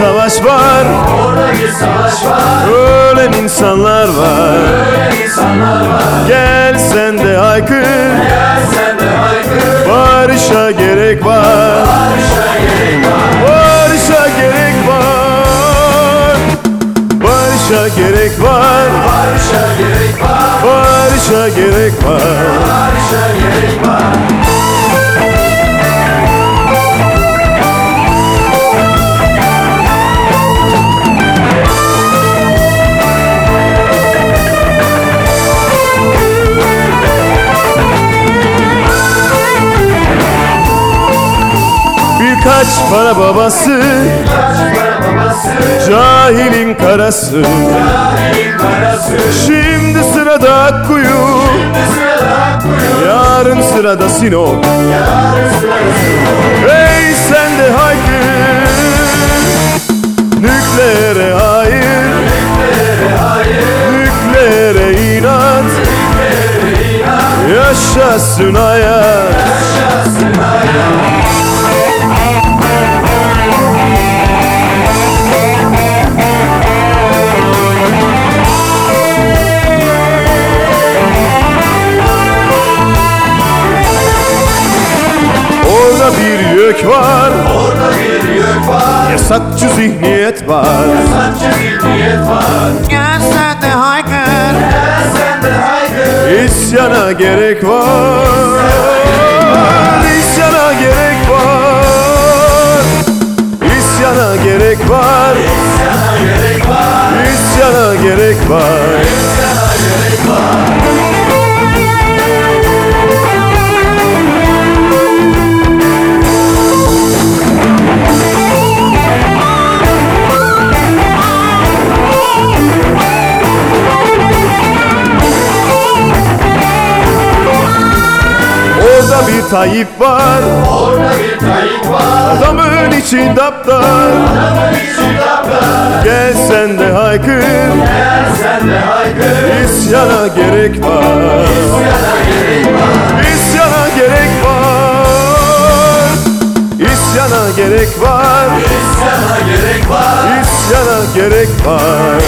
savaş var. Orada bir savaş var Ölen insanlar var. Ölen insanlar var Gel sen de haykır. Gel sen de haykır Barışa gerek var Barışa gerek var Barışa gerek var. Barışa gerek var. Barışa gerek var. Barışa gerek var. Barışa gerek var para babası Cahilin karası. Şimdi sırada kuyu Yarın sırada Sinop. Hey sen de haykır Nükleere hayır. Nükleere inat Yaşasın hayat Orada bir yök var. Orada bir yük var. Yasakçı zihniyet var. Saçı zihniyet var. Gel sen de haykır. Gel sen de haykır. İsyana gerek var. İsyana gerek var. İsyana gerek var. Sana gerek var. İsyana gerek var Tayyip var. Orada Adamın içi daptar. Adamın Gel sen de haykır. İsyana gerek var. Sana gerek var. İsyana gerek var. İsyana gerek var Sana gerek var. İsyana gerek var